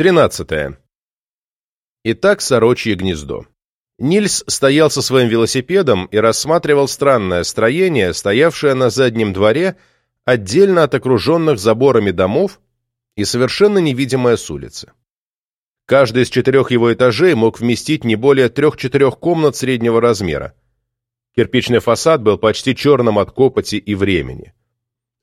13. Итак, сорочье гнездо. Нильс стоял со своим велосипедом и рассматривал странное строение, стоявшее на заднем дворе, отдельно от окруженных заборами домов и совершенно невидимое с улицы. Каждый из четырех его этажей мог вместить не более трех-четырех комнат среднего размера. Кирпичный фасад был почти черным от копоти и времени.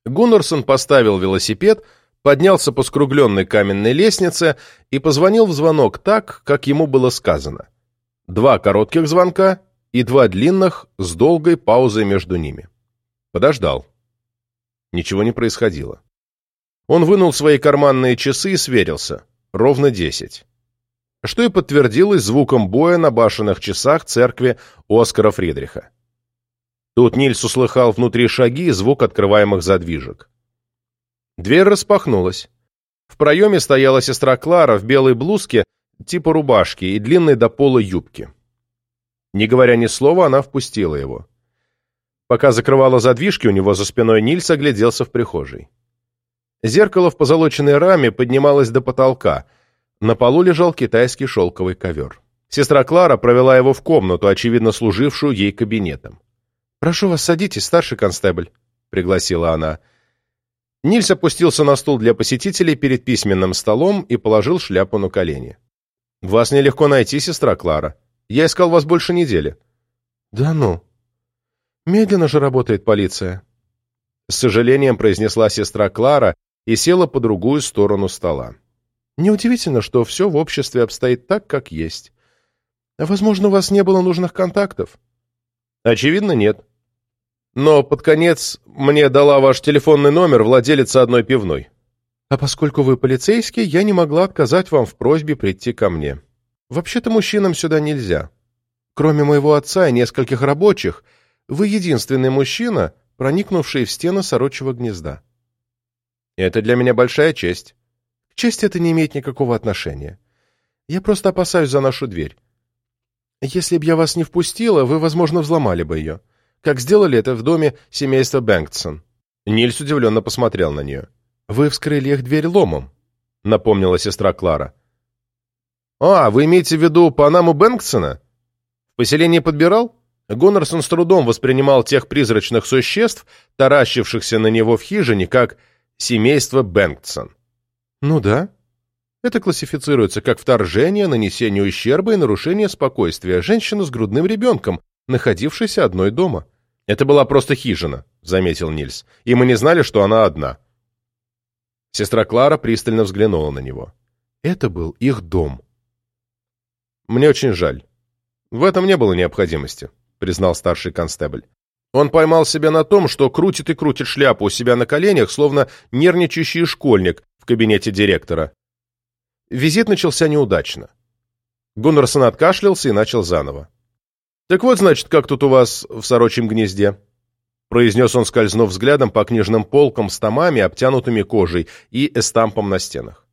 Гуннерсон поставил велосипед, поднялся по скругленной каменной лестнице и позвонил в звонок так, как ему было сказано. Два коротких звонка и два длинных с долгой паузой между ними. Подождал. Ничего не происходило. Он вынул свои карманные часы и сверился. Ровно десять. Что и подтвердилось звуком боя на башенных часах церкви Оскара Фридриха. Тут Нильс услыхал внутри шаги и звук открываемых задвижек. Дверь распахнулась. В проеме стояла сестра Клара в белой блузке типа рубашки и длинной до пола юбки. Не говоря ни слова, она впустила его. Пока закрывала задвижки, у него за спиной Нильс огляделся в прихожей. Зеркало в позолоченной раме поднималось до потолка. На полу лежал китайский шелковый ковер. Сестра Клара провела его в комнату, очевидно служившую ей кабинетом. «Прошу вас, садитесь, старший констебль», — пригласила она. Нильс опустился на стул для посетителей перед письменным столом и положил шляпу на колени. «Вас нелегко найти, сестра Клара. Я искал вас больше недели». «Да ну. Медленно же работает полиция», — с сожалением произнесла сестра Клара и села по другую сторону стола. «Неудивительно, что все в обществе обстоит так, как есть. Возможно, у вас не было нужных контактов». «Очевидно, нет. Но под конец мне дала ваш телефонный номер владелица одной пивной. А поскольку вы полицейский, я не могла отказать вам в просьбе прийти ко мне. Вообще-то мужчинам сюда нельзя. Кроме моего отца и нескольких рабочих, вы единственный мужчина, проникнувший в стены сорочьего гнезда. Это для меня большая честь. К чести это не имеет никакого отношения. Я просто опасаюсь за нашу дверь. Если б я вас не впустила, вы, возможно, взломали бы ее как сделали это в доме семейства Бэнктсон. Нильс удивленно посмотрел на нее. «Вы вскрыли их дверь ломом», — напомнила сестра Клара. «А, вы имеете в виду Панаму Бэнксона? В поселении подбирал?» Гонорсон с трудом воспринимал тех призрачных существ, таращившихся на него в хижине, как семейство Бэнксон. «Ну да. Это классифицируется как вторжение, нанесение ущерба и нарушение спокойствия женщины с грудным ребенком, находившейся одной дома. «Это была просто хижина», — заметил Нильс, «и мы не знали, что она одна». Сестра Клара пристально взглянула на него. «Это был их дом». «Мне очень жаль. В этом не было необходимости», — признал старший констебль. Он поймал себя на том, что крутит и крутит шляпу у себя на коленях, словно нервничающий школьник в кабинете директора. Визит начался неудачно. Гуннерсон откашлялся и начал заново. «Так вот, значит, как тут у вас в сорочьем гнезде?» произнес он, скользнув взглядом по книжным полкам с томами, обтянутыми кожей, и эстампом на стенах.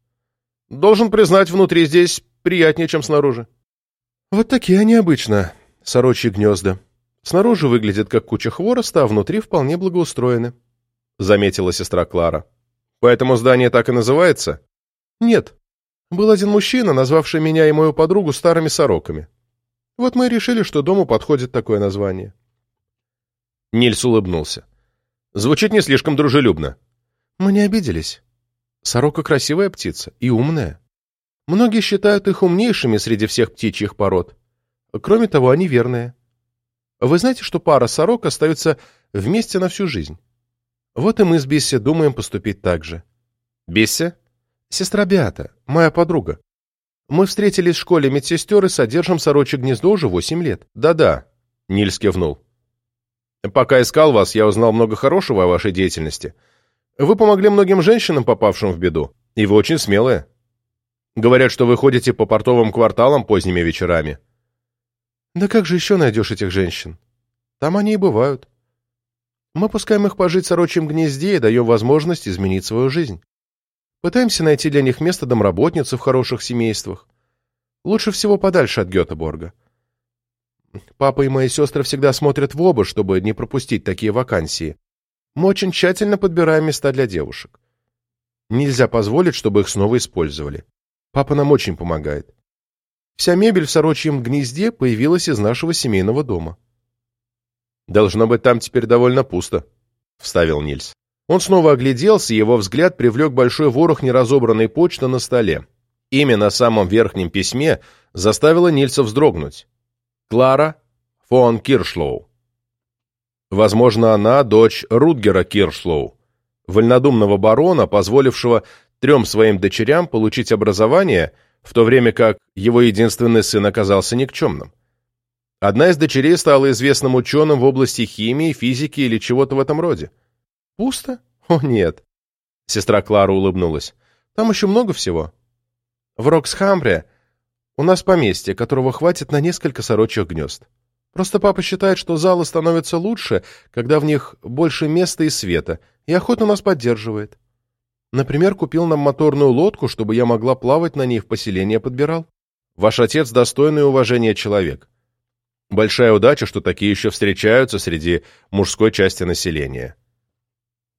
«Должен признать, внутри здесь приятнее, чем снаружи». «Вот такие они обычно, сорочьи гнезда. Снаружи выглядят как куча хвороста, а внутри вполне благоустроены», — заметила сестра Клара. «Поэтому здание так и называется?» «Нет. Был один мужчина, назвавший меня и мою подругу старыми сороками. Вот мы и решили, что дому подходит такое название. Нильс улыбнулся. Звучит не слишком дружелюбно. Мы не обиделись. Сорока красивая птица и умная. Многие считают их умнейшими среди всех птичьих пород. Кроме того, они верные. Вы знаете, что пара сорок остаются вместе на всю жизнь? Вот и мы с Бисси думаем поступить так же. Бисси? Сестра Биата, моя подруга. Мы встретились в школе медсестер и содержим сорочье гнездо уже восемь лет. Да-да, Нильс кивнул. Пока искал вас, я узнал много хорошего о вашей деятельности. Вы помогли многим женщинам, попавшим в беду, и вы очень смелые. Говорят, что вы ходите по портовым кварталам поздними вечерами. Да как же еще найдешь этих женщин? Там они и бывают. Мы пускаем их пожить в сорочьем гнезде и даем возможность изменить свою жизнь. Пытаемся найти для них место домработницы в хороших семействах. Лучше всего подальше от Гетеборга. Папа и мои сестры всегда смотрят в оба, чтобы не пропустить такие вакансии. Мы очень тщательно подбираем места для девушек. Нельзя позволить, чтобы их снова использовали. Папа нам очень помогает. Вся мебель в сорочьем гнезде появилась из нашего семейного дома. «Должно быть, там теперь довольно пусто», — вставил Нильс. Он снова огляделся, и его взгляд привлек большой ворох неразобранной почты на столе. Имя на самом верхнем письме заставило Нильса вздрогнуть. Клара фон Киршлоу. Возможно, она дочь Рутгера Киршлоу, вольнодумного барона, позволившего трем своим дочерям получить образование, в то время как его единственный сын оказался никчемным. Одна из дочерей стала известным ученым в области химии, физики или чего-то в этом роде. «Пусто? О, нет!» Сестра Клара улыбнулась. «Там еще много всего. В Роксхамбре у нас поместье, которого хватит на несколько сорочьих гнезд. Просто папа считает, что залы становятся лучше, когда в них больше места и света, и охотно нас поддерживает. Например, купил нам моторную лодку, чтобы я могла плавать на ней в поселение подбирал. Ваш отец достойный уважения человек. Большая удача, что такие еще встречаются среди мужской части населения.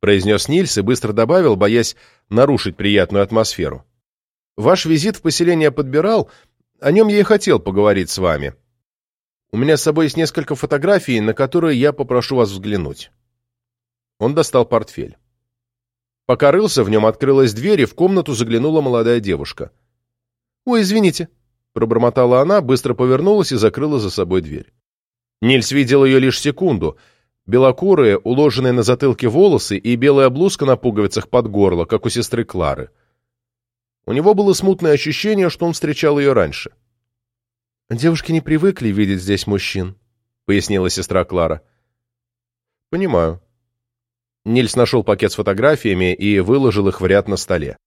Произнес Нильс и быстро добавил, боясь нарушить приятную атмосферу. Ваш визит в поселение подбирал, о нем я и хотел поговорить с вами. У меня с собой есть несколько фотографий, на которые я попрошу вас взглянуть. Он достал портфель. Пока рылся в нем, открылась дверь, и в комнату заглянула молодая девушка. «Ой, извините», — пробормотала она, быстро повернулась и закрыла за собой дверь. Нильс видел ее лишь секунду. Белокурые, уложенные на затылке волосы и белая блузка на пуговицах под горло, как у сестры Клары. У него было смутное ощущение, что он встречал ее раньше. «Девушки не привыкли видеть здесь мужчин», — пояснила сестра Клара. «Понимаю», Нильс нашел пакет с фотографиями и выложил их в ряд на столе.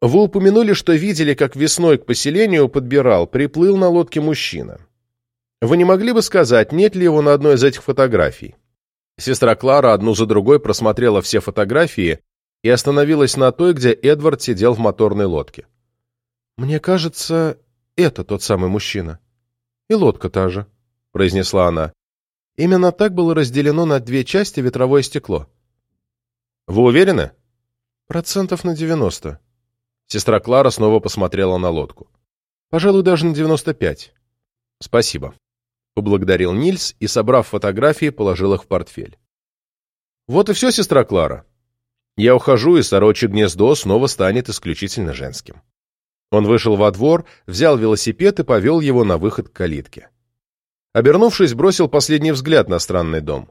«Вы упомянули, что видели, как весной к поселению подбирал, приплыл на лодке мужчина. Вы не могли бы сказать, нет ли его на одной из этих фотографий?» Сестра Клара одну за другой просмотрела все фотографии и остановилась на той, где Эдвард сидел в моторной лодке. «Мне кажется, это тот самый мужчина. И лодка та же», — произнесла она. «Именно так было разделено на две части ветровое стекло». Вы уверены? Процентов на девяносто. Сестра Клара снова посмотрела на лодку. Пожалуй, даже на девяносто пять. Спасибо. Поблагодарил Нильс и, собрав фотографии, положил их в портфель. Вот и все, сестра Клара. Я ухожу, и сорочье гнездо снова станет исключительно женским. Он вышел во двор, взял велосипед и повел его на выход к калитке. Обернувшись, бросил последний взгляд на странный дом.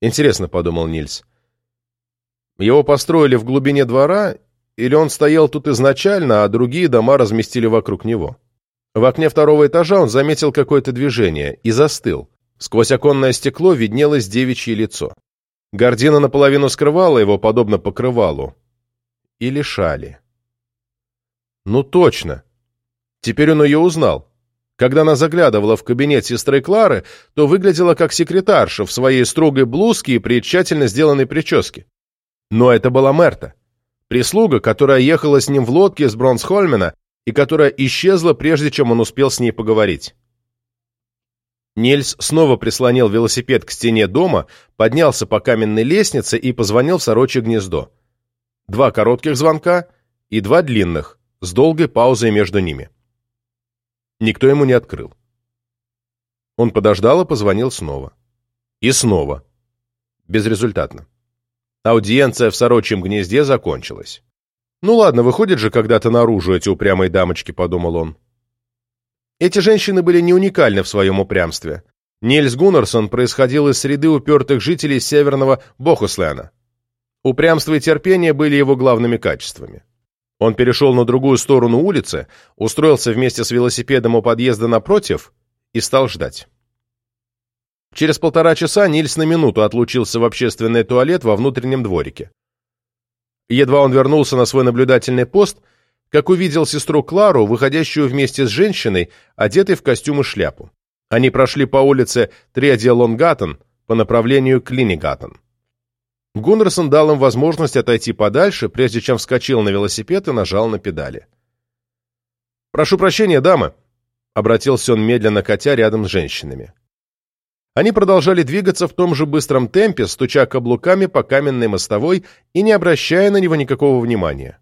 Интересно, подумал Нильс, его построили в глубине двора, или он стоял тут изначально, а другие дома разместили вокруг него. В окне второго этажа он заметил какое-то движение и застыл. Сквозь оконное стекло виднелось девичье лицо. Гордина наполовину скрывала его, подобно покрывалу. Или шали. Ну точно. Теперь он ее узнал. Когда она заглядывала в кабинет сестры Клары, то выглядела как секретарша в своей строгой блузке и при тщательно сделанной прическе. Но это была Мерта. Прислуга, которая ехала с ним в лодке с Бронсхольмена и которая исчезла, прежде чем он успел с ней поговорить. Нельс снова прислонил велосипед к стене дома, поднялся по каменной лестнице и позвонил в сорочье гнездо. Два коротких звонка и два длинных, с долгой паузой между ними. Никто ему не открыл. Он подождал и позвонил снова. И снова. Безрезультатно. Аудиенция в сорочьем гнезде закончилась. «Ну ладно, выходят же когда-то наружу эти упрямые дамочки», — подумал он. Эти женщины были не уникальны в своем упрямстве. Нильс Гуннерсон происходил из среды упертых жителей северного Бохуслена. Упрямство и терпение были его главными качествами. Он перешел на другую сторону улицы, устроился вместе с велосипедом у подъезда напротив и стал ждать. Через полтора часа Нильс на минуту отлучился в общественный туалет во внутреннем дворике. Едва он вернулся на свой наблюдательный пост, как увидел сестру Клару, выходящую вместе с женщиной, одетой в костюм и шляпу. Они прошли по улице Тредия по направлению к Линигаттен. Гуннерсон дал им возможность отойти подальше, прежде чем вскочил на велосипед и нажал на педали. «Прошу прощения, дамы», — обратился он медленно котя рядом с женщинами. Они продолжали двигаться в том же быстром темпе, стуча каблуками по каменной мостовой и не обращая на него никакого внимания.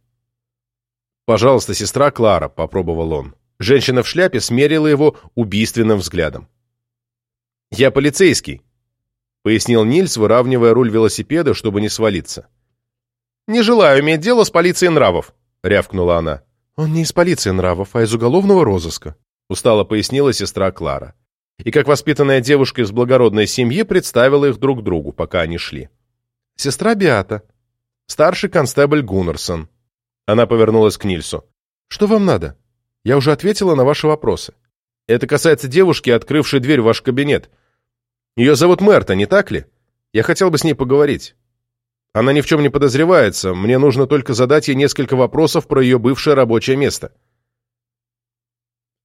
«Пожалуйста, сестра Клара», — попробовал он. Женщина в шляпе смерила его убийственным взглядом. «Я полицейский», — пояснил Нильс, выравнивая руль велосипеда, чтобы не свалиться. «Не желаю иметь дело с полицией нравов», — рявкнула она. «Он не из полиции нравов, а из уголовного розыска», — устало пояснила сестра Клара. И как воспитанная девушка из благородной семьи представила их друг другу, пока они шли. «Сестра Биата, старший констебль Гуннерсон». Она повернулась к Нильсу. «Что вам надо? Я уже ответила на ваши вопросы». «Это касается девушки, открывшей дверь в ваш кабинет. Ее зовут Мерта, не так ли? Я хотел бы с ней поговорить». Она ни в чем не подозревается, мне нужно только задать ей несколько вопросов про ее бывшее рабочее место».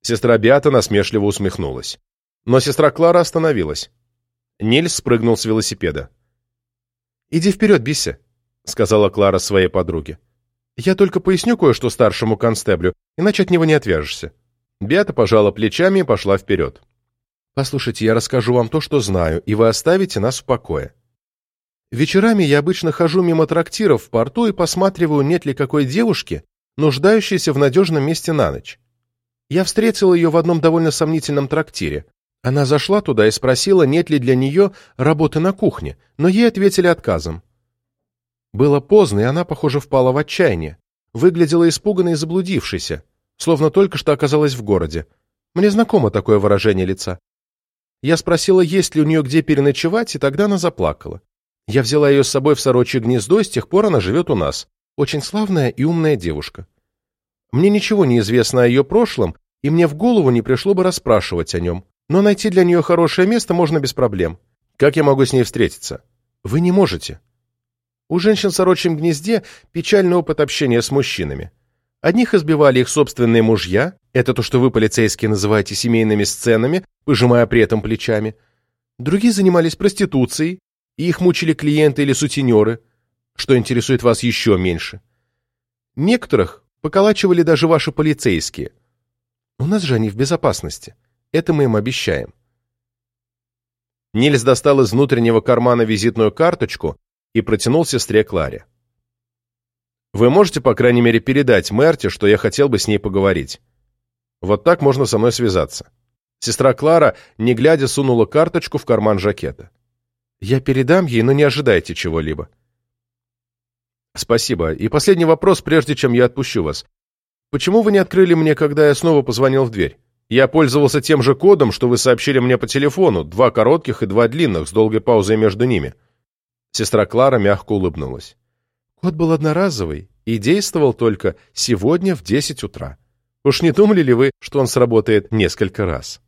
Сестра Биата насмешливо усмехнулась. Но сестра Клара остановилась. Нильс спрыгнул с велосипеда. «Иди вперед, Бисси», — сказала Клара своей подруге. «Я только поясню кое-что старшему констеблю, иначе от него не отвяжешься». Биата пожала плечами и пошла вперед. «Послушайте, я расскажу вам то, что знаю, и вы оставите нас в покое. Вечерами я обычно хожу мимо трактиров в порту и посматриваю, нет ли какой девушки, нуждающейся в надежном месте на ночь. Я встретил ее в одном довольно сомнительном трактире. Она зашла туда и спросила, нет ли для нее работы на кухне, но ей ответили отказом. Было поздно, и она, похоже, впала в отчаяние. Выглядела испуганной и заблудившейся, словно только что оказалась в городе. Мне знакомо такое выражение лица. Я спросила, есть ли у нее где переночевать, и тогда она заплакала. Я взяла ее с собой в сорочье гнездо, и с тех пор она живет у нас. Очень славная и умная девушка. Мне ничего не известно о ее прошлом, и мне в голову не пришло бы расспрашивать о нем. Но найти для нее хорошее место можно без проблем. Как я могу с ней встретиться? Вы не можете. У женщин в сорочьем гнезде печальный опыт общения с мужчинами. Одних избивали их собственные мужья, это то, что вы, полицейские, называете семейными сценами, пожимая при этом плечами. Другие занимались проституцией, и их мучили клиенты или сутенеры, что интересует вас еще меньше. Некоторых поколачивали даже ваши полицейские. У нас же они в безопасности. Это мы им обещаем. Нильс достал из внутреннего кармана визитную карточку и протянул сестре Кларе. «Вы можете, по крайней мере, передать Мерте, что я хотел бы с ней поговорить? Вот так можно со мной связаться». Сестра Клара, не глядя, сунула карточку в карман жакета. Я передам ей, но не ожидайте чего-либо. Спасибо. И последний вопрос, прежде чем я отпущу вас. Почему вы не открыли мне, когда я снова позвонил в дверь? Я пользовался тем же кодом, что вы сообщили мне по телефону, два коротких и два длинных, с долгой паузой между ними. Сестра Клара мягко улыбнулась. Код был одноразовый и действовал только сегодня в десять утра. Уж не думали ли вы, что он сработает несколько раз?